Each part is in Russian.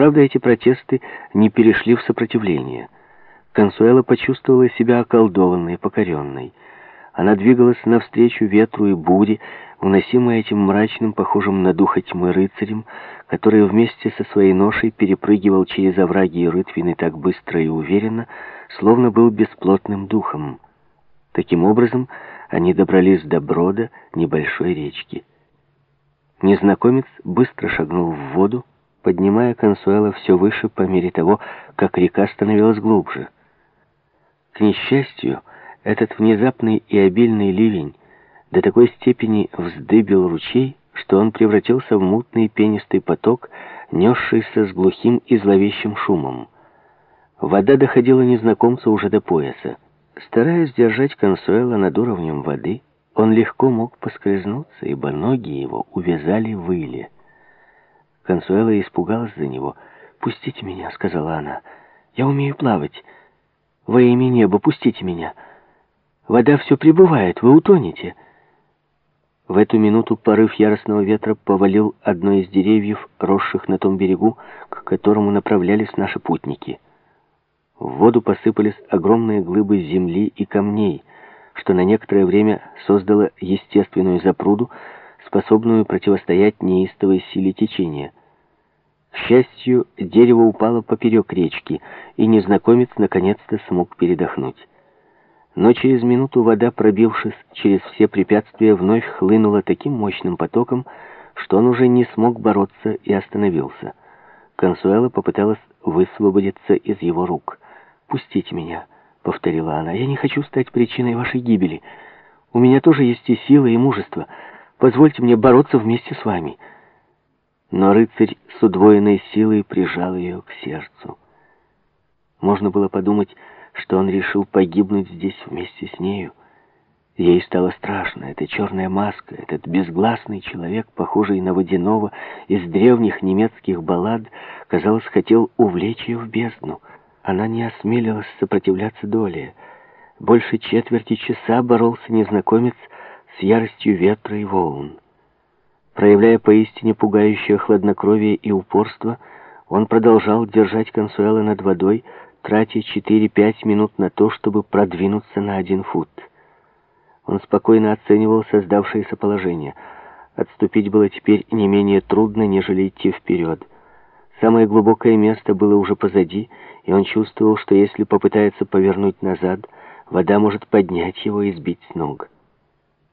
Правда, эти протесты не перешли в сопротивление. Консуэла почувствовала себя околдованной, покоренной. Она двигалась навстречу ветру и буре, уносимая этим мрачным, похожим на духа тьмы рыцарем, который вместе со своей ношей перепрыгивал через овраги и рытвины так быстро и уверенно, словно был бесплотным духом. Таким образом, они добрались до брода небольшой речки. Незнакомец быстро шагнул в воду, поднимая Консуэла все выше по мере того, как река становилась глубже. К несчастью, этот внезапный и обильный ливень до такой степени вздыбил ручей, что он превратился в мутный пенистый поток, несшийся с глухим и зловещим шумом. Вода доходила незнакомцу уже до пояса. Стараясь держать Консуэла над уровнем воды, он легко мог поскользнуться, ибо ноги его увязали в иле. Консуэла испугалась за него. «Пустите меня», — сказала она. «Я умею плавать. Во имя неба, пустите меня. Вода все прибывает, вы утонете». В эту минуту порыв яростного ветра повалил одно из деревьев, росших на том берегу, к которому направлялись наши путники. В воду посыпались огромные глыбы земли и камней, что на некоторое время создало естественную запруду, способную противостоять неистовой силе течения. К счастью, дерево упало поперек речки, и незнакомец наконец-то смог передохнуть. Но через минуту вода, пробившись через все препятствия, вновь хлынула таким мощным потоком, что он уже не смог бороться и остановился. Консуэла попыталась высвободиться из его рук. «Пустите меня», — повторила она, — «я не хочу стать причиной вашей гибели. У меня тоже есть и сила, и мужество. Позвольте мне бороться вместе с вами». Но рыцарь с удвоенной силой прижал ее к сердцу. Можно было подумать, что он решил погибнуть здесь вместе с нею. Ей стало страшно. Эта черная маска, этот безгласный человек, похожий на водяного из древних немецких баллад, казалось, хотел увлечь ее в бездну. Она не осмелилась сопротивляться доле. Больше четверти часа боролся незнакомец с яростью ветра и волн. Проявляя поистине пугающее хладнокровие и упорство, он продолжал держать Консуэла над водой, тратя 4-5 минут на то, чтобы продвинуться на один фут. Он спокойно оценивал создавшееся положение. Отступить было теперь не менее трудно, нежели идти вперед. Самое глубокое место было уже позади, и он чувствовал, что если попытается повернуть назад, вода может поднять его и сбить с ног.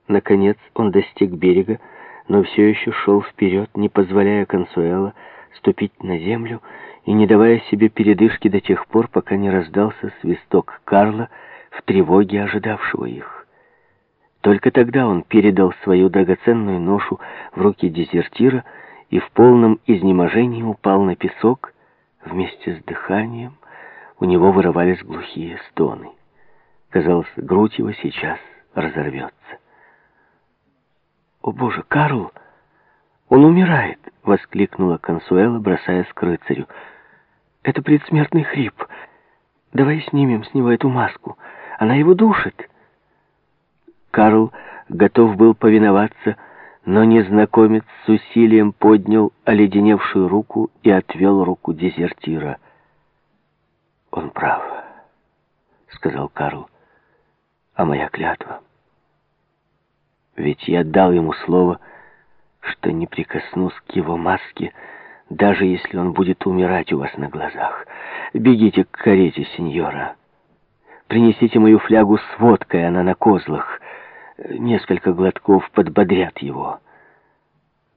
Наконец он достиг берега, но все еще шел вперед, не позволяя Консуэла ступить на землю и не давая себе передышки до тех пор, пока не раздался свисток Карла в тревоге ожидавшего их. Только тогда он передал свою драгоценную ношу в руки дезертира и в полном изнеможении упал на песок вместе с дыханием. У него вырывались глухие стоны. Казалось, грудь его сейчас разорвется. «О, Боже, Карл! Он умирает!» — воскликнула Консуэла, бросаясь к рыцарю. «Это предсмертный хрип. Давай снимем с него эту маску. Она его душит». Карл готов был повиноваться, но незнакомец с усилием поднял оледеневшую руку и отвел руку дезертира. «Он прав», — сказал Карл. «А моя клятва...» Ведь я дал ему слово, что не прикоснусь к его маске, даже если он будет умирать у вас на глазах. Бегите к карете, сеньора. Принесите мою флягу с водкой, она на козлах. Несколько глотков подбодрят его.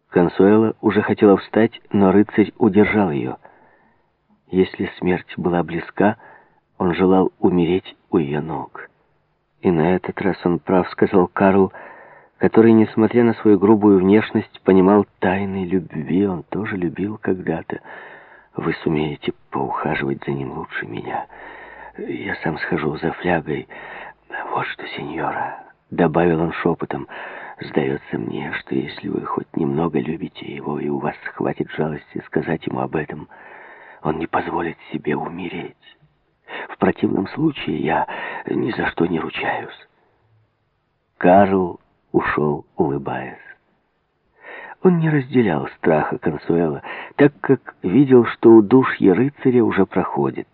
Консуэла уже хотела встать, но рыцарь удержал ее. Если смерть была близка, он желал умереть у ее ног. И на этот раз он прав, сказал Карл, — который, несмотря на свою грубую внешность, понимал тайны любви, он тоже любил когда-то. Вы сумеете поухаживать за ним лучше меня. Я сам схожу за флягой. Вот что, сеньора, — добавил он шепотом, — сдается мне, что если вы хоть немного любите его, и у вас хватит жалости сказать ему об этом, он не позволит себе умереть. В противном случае я ни за что не ручаюсь. Карл ушел, улыбаясь. Он не разделял страха Консуэла, так как видел, что удушье рыцаря уже проходит.